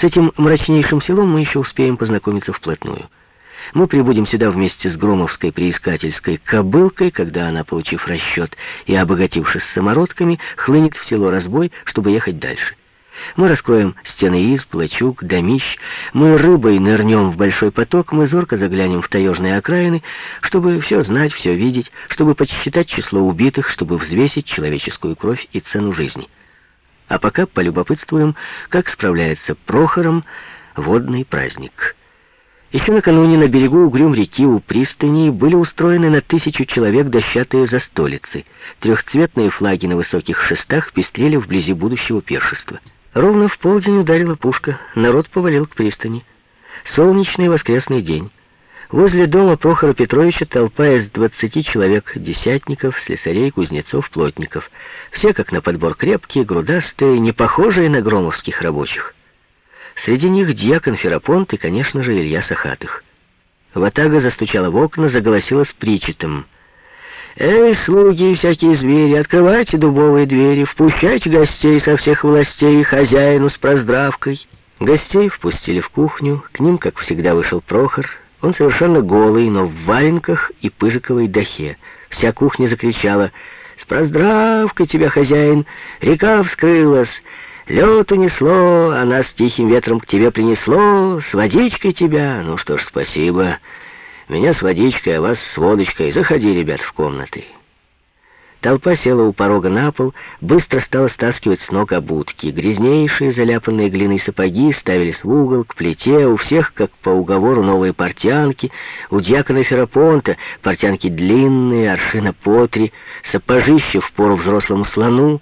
С этим мрачнейшим селом мы еще успеем познакомиться вплотную. Мы прибудем сюда вместе с Громовской приискательской кобылкой, когда она, получив расчет и обогатившись самородками, хлынет в село разбой, чтобы ехать дальше. Мы раскроем стены изб, лачуг, домищ, мы рыбой нырнем в большой поток, мы зорко заглянем в таежные окраины, чтобы все знать, все видеть, чтобы подсчитать число убитых, чтобы взвесить человеческую кровь и цену жизни. А пока полюбопытствуем, как справляется Прохором водный праздник. Еще накануне на берегу Угрюм-реки у пристани были устроены на тысячу человек дощатые застолицы. Трехцветные флаги на высоких шестах пестрели вблизи будущего пиршества. Ровно в полдень ударила пушка, народ повалил к пристани. Солнечный воскресный день. Возле дома Прохора Петровича толпа из двадцати человек, десятников, слесарей, кузнецов, плотников. Все, как на подбор, крепкие, грудастые, не похожие на громовских рабочих. Среди них дьякон Ферапонт и, конечно же, Илья Сахатых. Ватага застучала в окна, заголосила с причетом — «Эй, слуги и всякие звери, открывайте дубовые двери, впущайте гостей со всех властей, хозяину с проздравкой». Гостей впустили в кухню, к ним, как всегда, вышел Прохор. Он совершенно голый, но в валенках и пыжиковой дахе. Вся кухня закричала «С проздравкой тебя, хозяин! Река вскрылась!» Лед унесло, а нас тихим ветром к тебе принесло, с водичкой тебя. Ну что ж, спасибо. Меня с водичкой, а вас с водочкой. Заходи, ребят, в комнаты». Толпа села у порога на пол, быстро стала стаскивать с ног обутки. Грязнейшие, заляпанные глиной сапоги ставились в угол, к плите, у всех, как по уговору, новые портянки, у дьякона Ферапонта портянки длинные, аршина по три, сапожище в пору взрослому слону.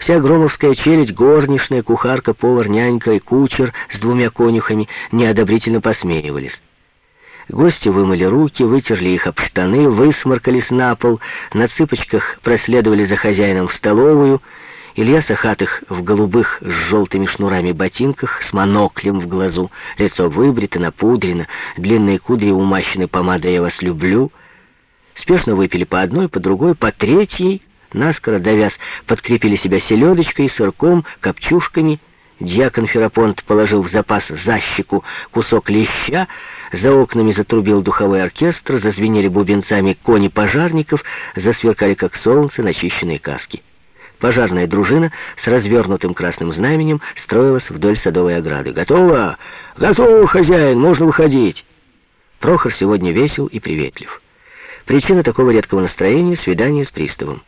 Вся громовская челядь, горничная, кухарка, повар, нянька и кучер с двумя конюхами неодобрительно посмеивались. Гости вымыли руки, вытерли их об штаны, высморкались на пол, на цыпочках проследовали за хозяином в столовую. Илья Сахатых в голубых с желтыми шнурами ботинках, с моноклем в глазу, лицо выбрито, напудрено, длинные кудри умащены помадой «Я вас люблю». Спешно выпили по одной, по другой, по третьей, наскоро довяз, подкрепили себя селедочкой, сырком, копчушками — Дьякон Ферапонт положил в запас за щеку кусок леща, за окнами затрубил духовой оркестр, зазвенели бубенцами кони пожарников, засверкали, как солнце, начищенные каски. Пожарная дружина с развернутым красным знаменем строилась вдоль садовой ограды. «Готово! Готово, хозяин! Можно выходить!» Прохор сегодня весел и приветлив. Причина такого редкого настроения — свидание с приставом.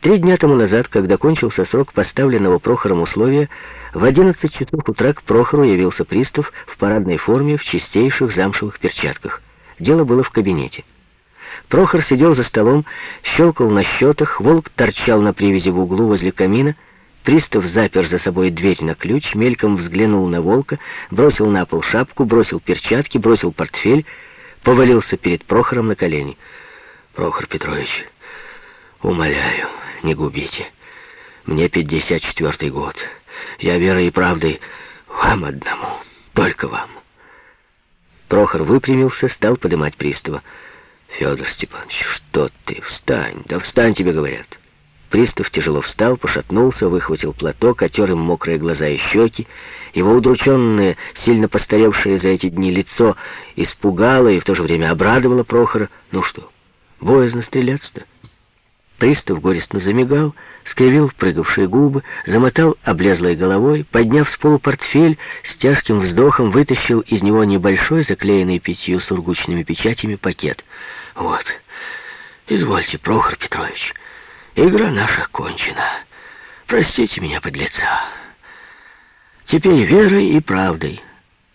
Три дня тому назад, когда кончился срок поставленного Прохором условия, в 11 часов утра к Прохору явился пристав в парадной форме в чистейших замшевых перчатках. Дело было в кабинете. Прохор сидел за столом, щелкал на счетах, волк торчал на привязи в углу возле камина, Пристав запер за собой дверь на ключ, мельком взглянул на волка, бросил на пол шапку, бросил перчатки, бросил портфель, повалился перед Прохором на колени. «Прохор Петрович, умоляю, не губите. Мне 54 год. Я верой и правдой вам одному, только вам. Прохор выпрямился, стал поднимать пристава. Федор Степанович, что ты? Встань, да встань, тебе говорят. Пристав тяжело встал, пошатнулся, выхватил платок, отер им мокрые глаза и щеки. Его удрученное, сильно постаревшее за эти дни лицо испугало и в то же время обрадовало Прохора. Ну что, боязно стреляться-то? Пристав горестно замигал, скривил впрыгавшие губы, замотал облезлой головой, подняв с полу портфель, с тяжким вздохом вытащил из него небольшой, заклеенный пятью сургучными печатями пакет. «Вот, извольте, Прохор Петрович, игра наша кончена. Простите меня, подлеца. Теперь верой и правдой».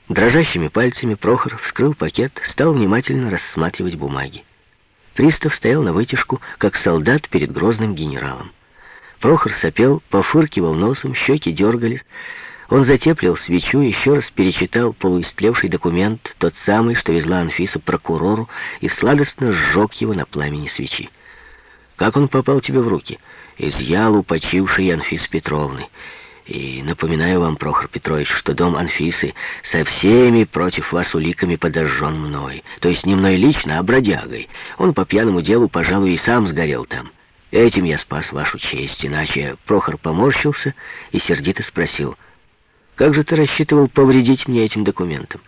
Дрожащими пальцами Прохор вскрыл пакет, стал внимательно рассматривать бумаги. Пристав стоял на вытяжку, как солдат перед грозным генералом. Прохор сопел, пофыркивал носом, щеки дергались. Он затеплил свечу, еще раз перечитал полуистлевший документ, тот самый, что везла Анфиса прокурору, и сладостно сжег его на пламени свечи. «Как он попал тебе в руки?» «Изъял у почившей Анфисы Петровны». И напоминаю вам, Прохор Петрович, что дом Анфисы со всеми против вас уликами подожжен мной. То есть не мной лично, а бродягой. Он по пьяному делу, пожалуй, и сам сгорел там. Этим я спас вашу честь, иначе Прохор поморщился и сердито спросил — Как же ты рассчитывал повредить мне этим документом?